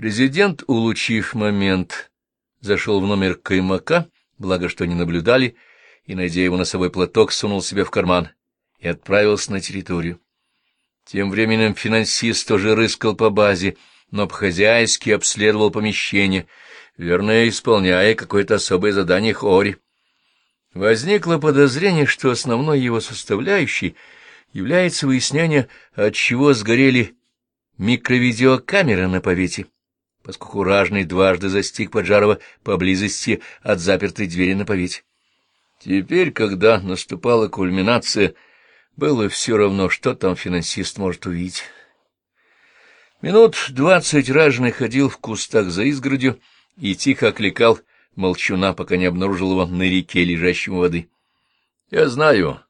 Президент, улучив момент, зашел в номер Каймака, благо что не наблюдали, и, найдя его носовой платок, сунул себе в карман и отправился на территорию. Тем временем финансист тоже рыскал по базе, но по-хозяйски обследовал помещение, верно, исполняя какое-то особое задание Хори. Возникло подозрение, что основной его составляющей является выяснение, от чего сгорели микровидеокамеры на повете, поскольку ражный дважды застиг Поджарова поблизости от запертой двери на повете. Теперь, когда наступала кульминация, было все равно, что там финансист может увидеть. Минут двадцать ражный ходил в кустах за изгородью и тихо окликал молчуна, пока не обнаружил его на реке, лежащем воды. — Я знаю.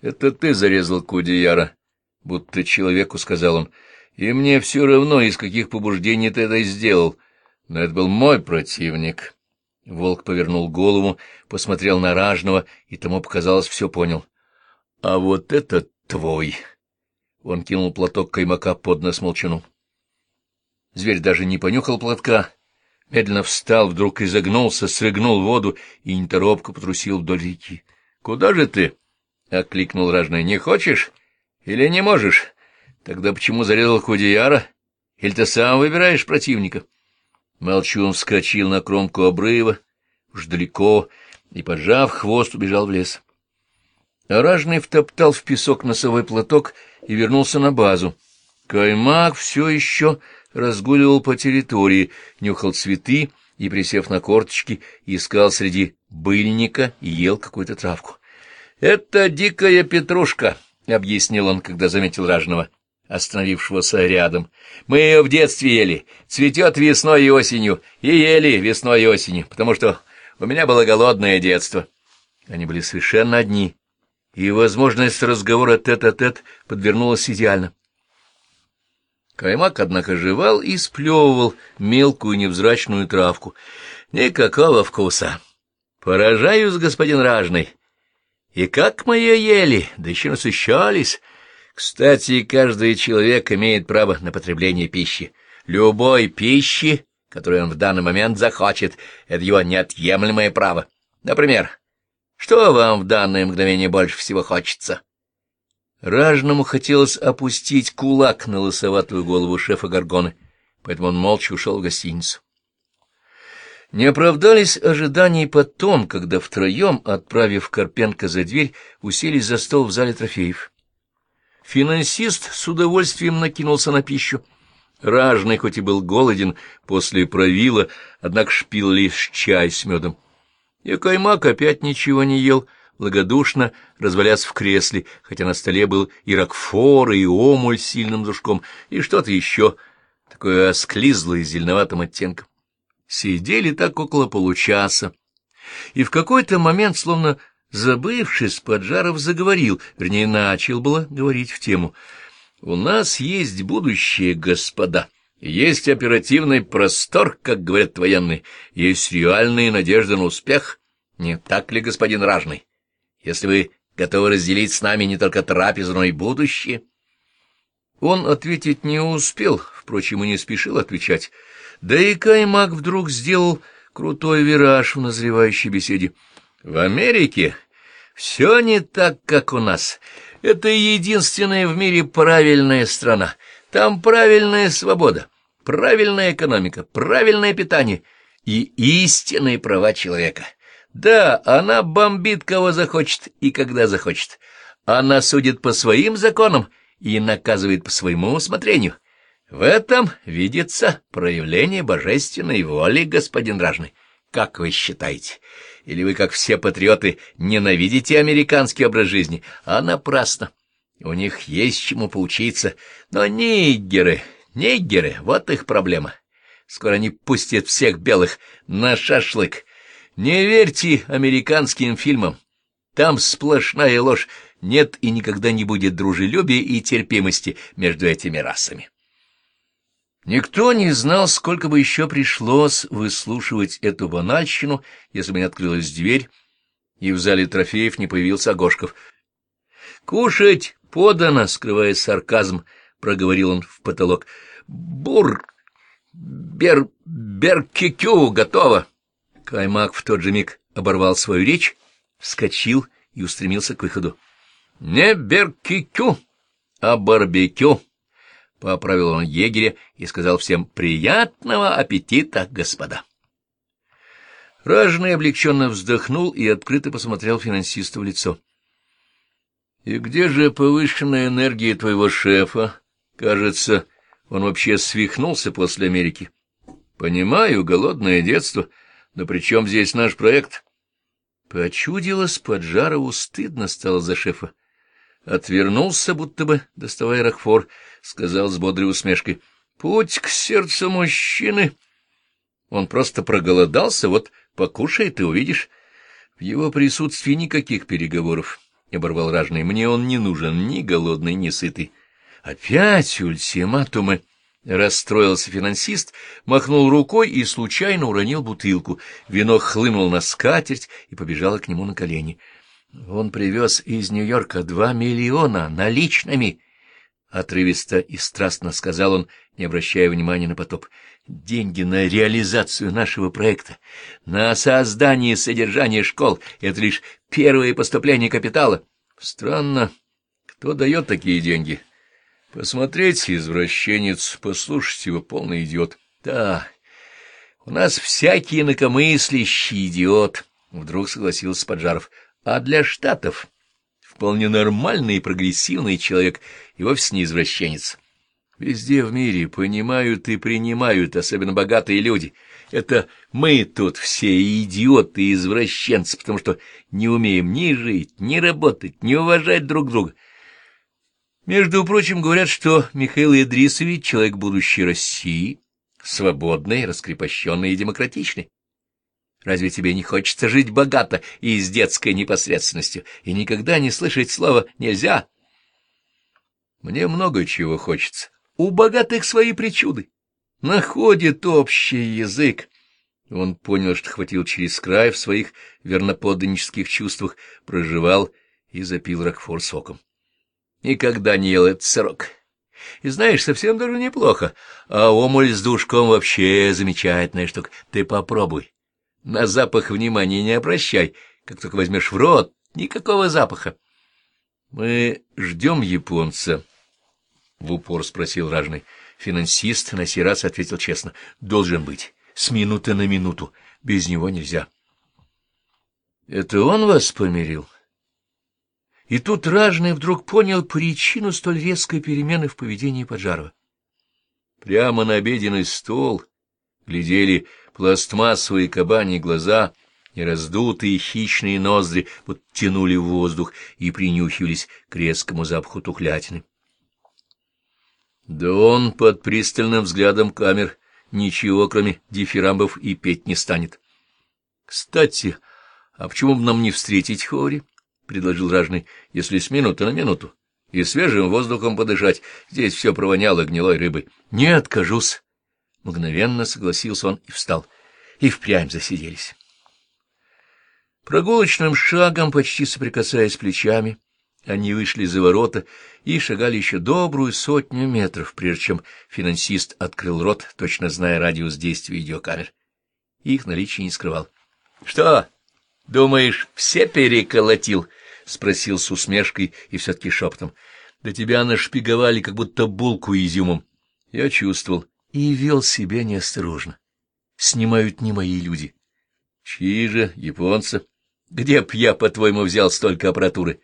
Это ты зарезал Кудияра, — будто человеку сказал он. — И мне все равно, из каких побуждений ты это сделал. Но это был мой противник. Волк повернул голову, посмотрел на ражного, и тому показалось, все понял. — А вот это твой! Он кинул платок каймака под нос молчану. Зверь даже не понюхал платка, медленно встал, вдруг изогнулся, срыгнул воду и неторопко потрусил вдоль реки. — Куда же ты? — окликнул ражный. — Не хочешь или не можешь? Тогда почему зарезал Худияра? Или ты сам выбираешь противника? Молчун вскочил на кромку обрыва, уж далеко, и, поджав хвост, убежал в лес. Ражный втоптал в песок носовой платок и вернулся на базу. Каймак все еще разгуливал по территории, нюхал цветы и, присев на корточки, искал среди быльника и ел какую-то травку. — Это дикая петрушка, — объяснил он, когда заметил ражного, остановившегося рядом. — Мы ее в детстве ели, цветет весной и осенью, и ели весной и осенью, потому что у меня было голодное детство. Они были совершенно одни, и возможность разговора тет-а-тет -тет подвернулась идеально. Каймак, однако, жевал и сплевывал мелкую невзрачную травку. Никакого вкуса. Поражаюсь, господин Ражный. И как мы ее ели, да еще насыщались. Кстати, каждый человек имеет право на потребление пищи. Любой пищи, которую он в данный момент захочет, это его неотъемлемое право. Например, что вам в данное мгновение больше всего хочется? Ражному хотелось опустить кулак на лысоватую голову шефа Гаргоны, поэтому он молча ушел в гостиницу. Не оправдались ожиданий потом, когда втроем, отправив Карпенко за дверь, уселись за стол в зале трофеев. Финансист с удовольствием накинулся на пищу. Ражный, хоть и был голоден после правила, однако шпил лишь чай с медом. И Каймак опять ничего не ел, — благодушно развалясь в кресле, хотя на столе был и ракфор, и омуль с сильным душком, и что-то еще, такое осклизлое с зеленоватым оттенком. Сидели так около получаса, и в какой-то момент, словно забывшись, Поджаров заговорил, вернее, начал было говорить в тему. «У нас есть будущее, господа». Есть оперативный простор, как говорят военные, есть реальные надежды на успех. Не так ли, господин Ражный? если вы готовы разделить с нами не только трапезу, но и будущее. Он ответить не успел, впрочем, и не спешил отвечать. Да и Каймак вдруг сделал крутой вираж в назревающей беседе. В Америке все не так, как у нас. Это единственная в мире правильная страна. Там правильная свобода, правильная экономика, правильное питание и истинные права человека. Да, она бомбит кого захочет и когда захочет. Она судит по своим законам и наказывает по своему усмотрению. В этом видится проявление божественной воли, господин Ражный. Как вы считаете? Или вы, как все патриоты, ненавидите американский образ жизни? А напрасно. У них есть чему поучиться. Но нигеры, нигеры, вот их проблема. Скоро они пустят всех белых на шашлык, не верьте американским фильмам. Там сплошная ложь. Нет и никогда не будет дружелюбия и терпимости между этими расами. Никто не знал, сколько бы еще пришлось выслушивать эту банальщину, если бы не открылась дверь, и в зале трофеев не появился Огошков. — Кушать подано, — скрывая сарказм, — проговорил он в потолок. — Бур! бер... беркикю готово. Каймак в тот же миг оборвал свою речь, вскочил и устремился к выходу. — Не беркикю, а барбекю, — поправил он егеря и сказал всем «приятного аппетита, господа». Ражный облегченно вздохнул и открыто посмотрел финансисту в лицо. — И где же повышенная энергия твоего шефа? Кажется, он вообще свихнулся после Америки. Понимаю, голодное детство, но при чем здесь наш проект? Почудилось Поджарову, стыдно стало за шефа. Отвернулся, будто бы, доставая Рахфор, сказал с бодрой усмешкой. — Путь к сердцу мужчины. Он просто проголодался, вот покушает и увидишь. В его присутствии никаких переговоров, — оборвал ражный. Мне он не нужен, ни голодный, ни сытый. Опять ультиматумы! Расстроился финансист, махнул рукой и случайно уронил бутылку. Вино хлынуло на скатерть и побежало к нему на колени. Он привез из Нью-Йорка два миллиона наличными. Отрывисто и страстно сказал он, не обращая внимания на потоп. Деньги на реализацию нашего проекта, на создание и содержание школ — это лишь первое поступление капитала. Странно, кто дает такие деньги? — Посмотреть, извращенец, послушать его, полный идиот. Да, у нас всякий инакомыслящий идиот, — вдруг согласился Поджаров. А для Штатов вполне нормальный и прогрессивный человек, и вовсе не извращенец. Везде в мире понимают и принимают, особенно богатые люди. Это мы тут все идиоты и извращенцы, потому что не умеем ни жить, ни работать, ни уважать друг друга. Между прочим, говорят, что Михаил Идрисович — человек будущей России, свободный, раскрепощенный и демократичный. Разве тебе не хочется жить богато и с детской непосредственностью, и никогда не слышать слова «нельзя»? Мне много чего хочется. У богатых свои причуды. Находит общий язык. Он понял, что хватил через край в своих верноподданнических чувствах, проживал и запил Рокфор соком. Никогда не ел этот сырок. И знаешь, совсем даже неплохо. А омуль с душком вообще замечательная штука. Ты попробуй. На запах внимания не обращай. Как только возьмешь в рот, никакого запаха. — Мы ждем японца? — в упор спросил ражный. Финансист на сей раз ответил честно. — Должен быть. С минуты на минуту. Без него нельзя. — Это он вас помирил? — и тут Ражный вдруг понял причину столь резкой перемены в поведении Поджарова. Прямо на обеденный стол глядели пластмассовые кабани глаза, и раздутые хищные ноздри вот тянули в воздух и принюхивались к резкому запаху тухлятины. Да он под пристальным взглядом камер ничего, кроме дифирамбов, и петь не станет. Кстати, а почему бы нам не встретить Хори? — предложил ражный, — если с минуты на минуту, и свежим воздухом подышать. Здесь все провоняло гнилой рыбой. — Не откажусь. Мгновенно согласился он и встал. И впрямь засиделись. Прогулочным шагом, почти соприкасаясь плечами, они вышли за ворота и шагали еще добрую сотню метров, прежде чем финансист открыл рот, точно зная радиус действия видеокамер. Их наличие не скрывал. — Что, — Думаешь, все переколотил? — спросил с усмешкой и все-таки шепотом. — Да тебя нашпиговали, как будто булку изюмом. Я чувствовал и вел себя неосторожно. Снимают не мои люди. — Чьи же, японцы? Где б я, по-твоему, взял столько аппаратуры?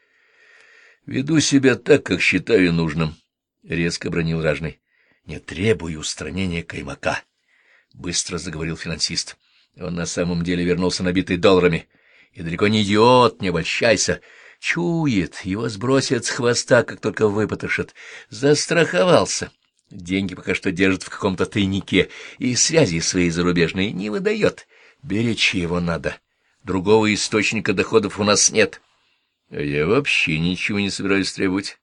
— Веду себя так, как считаю нужным, — резко бронил ражный. — Не требую устранения каймака, — быстро заговорил финансист. Он на самом деле вернулся набитый долларами. И далеко не идиот, не обольщайся. Чует, его сбросят с хвоста, как только выпотрошат. Застраховался. Деньги пока что держит в каком-то тайнике, и связи свои зарубежные не выдает. Беречь его надо. Другого источника доходов у нас нет. А я вообще ничего не собираюсь требовать.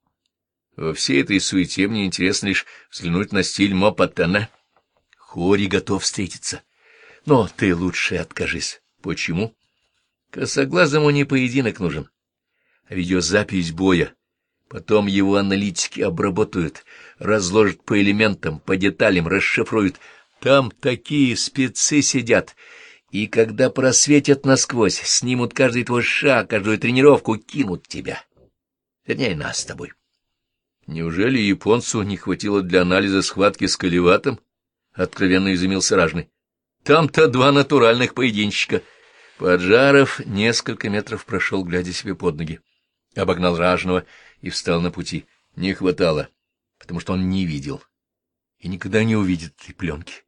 Во всей этой суете мне интересно лишь взглянуть на стиль Мопатена. Хори готов встретиться. Но ты лучше откажись. Почему? Косоглазому не поединок нужен, а видеозапись боя. Потом его аналитики обработают, разложат по элементам, по деталям, расшифруют. Там такие спецы сидят, и когда просветят насквозь, снимут каждый твой шаг, каждую тренировку, кинут тебя. Вернее, нас с тобой. Неужели японцу не хватило для анализа схватки с Колеватом? Откровенно изумился Ражный. Там-то два натуральных поединщика. Поджаров несколько метров прошел, глядя себе под ноги. Обогнал Ражного и встал на пути. Не хватало, потому что он не видел и никогда не увидит этой пленки.